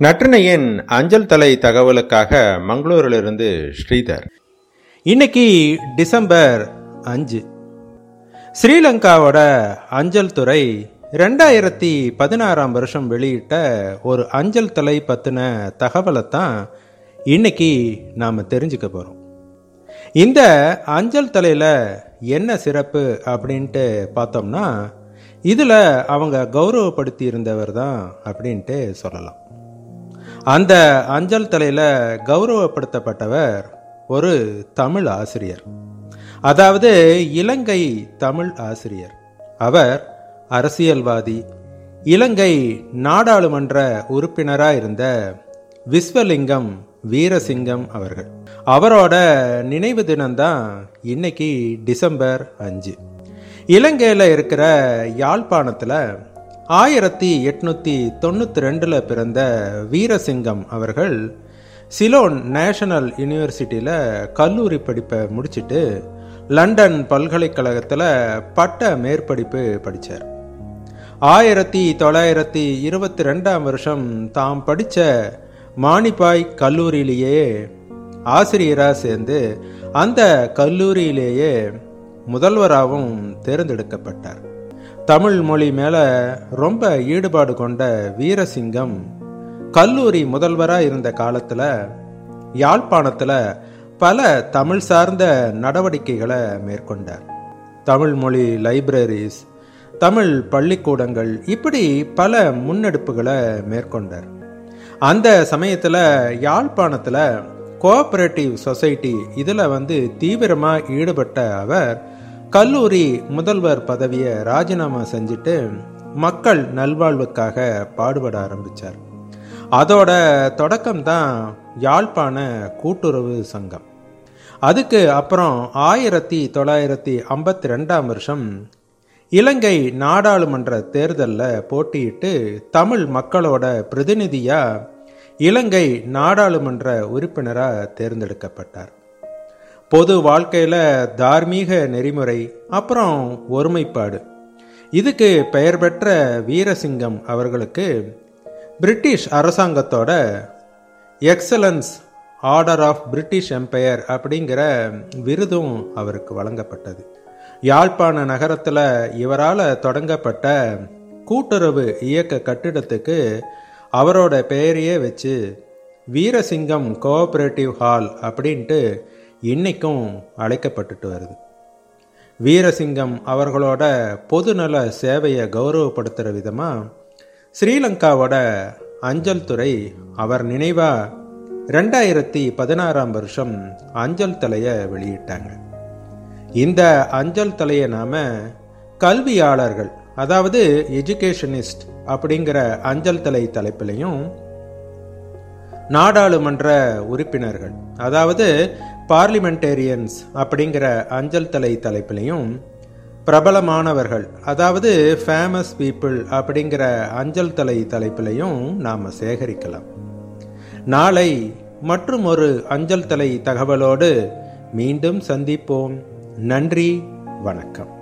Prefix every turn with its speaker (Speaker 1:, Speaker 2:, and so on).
Speaker 1: நற்றினையின் அஞ்சல் தலை தகவலுக்காக மங்களூரிலிருந்து ஸ்ரீதர்.
Speaker 2: இன்னைக்கு டிசம்பர் அஞ்சு. ஸ்ரீலங்காவோட அஞ்சல் துறை ரெண்டாயிரத்தி பதினாறாம் வருஷம் வெளியிட்ட ஒரு அஞ்சல் தலை பற்றின தகவலை தான் இன்னைக்கு நாம் தெரிஞ்சுக்க போகிறோம் இந்த அஞ்சல் தலையில் என்ன சிறப்பு அப்படின்ட்டு பார்த்தோம்னா இதில் அவங்க கௌரவப்படுத்தி இருந்தவர் தான் அப்படின்ட்டு சொல்லலாம். அந்த அஞ்சல் தலையில் கௌரவப்படுத்தப்பட்டவர் ஒரு தமிழ் ஆசிரியர். அதாவது இலங்கை தமிழ் ஆசிரியர். அவர் அரசியல்வாதி இலங்கை நாடாளுமன்ற உறுப்பினராக இருந்த விஸ்வலிங்கம் வீரசிங்கம் அவர்கள். அவரோட நினைவு தினம்தான் இன்னைக்கு டிசம்பர் அஞ்சு. இலங்கையில் இருக்கிற யாழ்ப்பாணத்தில் ஆயிரத்தி எட்நூற்றி தொண்ணூற்றி ரெண்டில் பிறந்த வீரசிங்கம் அவர்கள் சிலோன் நேஷனல் யூனிவர்சிட்டியில் கல்லூரி படிப்பை முடிச்சுட்டு லண்டன் பல்கலைக்கழகத்தில் பட்ட மேற்படிப்பு படித்தார் ஆயிரத்தி தொள்ளாயிரத்தி இருபத்தி ரெண்டாம் வருஷம் தாம் படித்த மானிப்பாய் கல்லூரியிலேயே ஆசிரியராக சேர்ந்து அந்த கல்லூரியிலேயே முதல்வராகவும் தேர்ந்தெடுக்கப்பட்டார். தமிழ் மொழி மேலே ரொம்ப ஈடுபாடு கொண்ட வீரசிங்கம் கல்லூரி முதல்வராக இருந்த காலத்தில் யாழ்ப்பாணத்தில் பல தமிழ் சார்ந்த நடவடிக்கைகளை மேற்கொண்டார். தமிழ் மொழி லைப்ரரிஸ் தமிழ் பள்ளிக்கூடங்கள் இப்படி பல முன்னெடுப்புகளை மேற்கொண்டார். அந்த சமயத்தில் யாழ்ப்பாணத்தில் கோஆப்ரேட்டிவ் சொசைட்டி இதில் வந்து தீவிரமாக ஈடுபட்ட அவர் கல்லூரி முதல்வர் பதவியை ராஜினாமா செஞ்சுட்டு மக்கள் நல்வாழ்வுக்காக பாடுபட ஆரம்பித்தார் அதோட தொடக்கம்தான் யாழ்ப்பாண கூட்டுறவு சங்கம். அதுக்கு அப்புறம் ஆயிரத்தி தொள்ளாயிரத்தி ஐம்பத்தி ரெண்டாம் வருஷம் இலங்கை நாடாளுமன்ற தேர்தலில் போட்டியிட்டு தமிழ் மக்களோட பிரதிநிதியாக இலங்கை நாடாளுமன்ற உறுப்பினராக தேர்ந்தெடுக்கப்பட்டார். பொது வாழ்க்கையில் தார்மீக நெறிமுறை அப்புறம் ஒருமைப்பாடு. இதுக்கு பெயர் பெற்ற வீரசிங்கம் அவர்களுக்கு பிரிட்டிஷ் அரசாங்கத்தோட excellence order of British empire அப்படிங்கிற விருதும் அவருக்கு வழங்கப்பட்டது. யாழ்ப்பாண நகரத்தில் இவரால் தொடங்கப்பட்ட கூட்டுறவு இயக்க கட்டிடத்துக்கு அவரோட பெயரையே வச்சு வீரசிங்கம் கோஆபரேட்டிவ் ஹால் அப்படின்ட்டு இன்னைக்கும் அழைக்கப்பட்டுட்டு வருது. வீரசிங்கம் அவர்களோட பொதுநல சேவையை கௌரவப்படுத்துகிற விதமாக ஸ்ரீலங்காவோட அஞ்சல் துறை அவர் நினைவாக ரெண்டாயிரத்தி பதினாறாம் வருஷம் அஞ்சல் தலையை வெளியிட்டாங்க. இந்த அஞ்சல் தலையை நாம கல்வியாளர்கள் அதாவது எஜுகேஷனிஸ்ட் அப்படிங்கிற அஞ்சல் தலை தலைப்பிலையும் நாடாளுமன்ற உறுப்பினர்கள் அதாவது பார்லிமெண்டேரியன்ஸ் அப்படிங்கிற அஞ்சல் தலை தலைப்பிலையும் பிரபலமானவர்கள் அதாவது ஃபேமஸ் பீப்புள் அப்படிங்கிற அஞ்சல் தலை தலைப்பிலையும் நாம் சேகரிக்கலாம். நாளை மற்றும் ஒரு அஞ்சல் தலை தகவலோடு மீண்டும் சந்திப்போம். நன்றி வணக்கம்.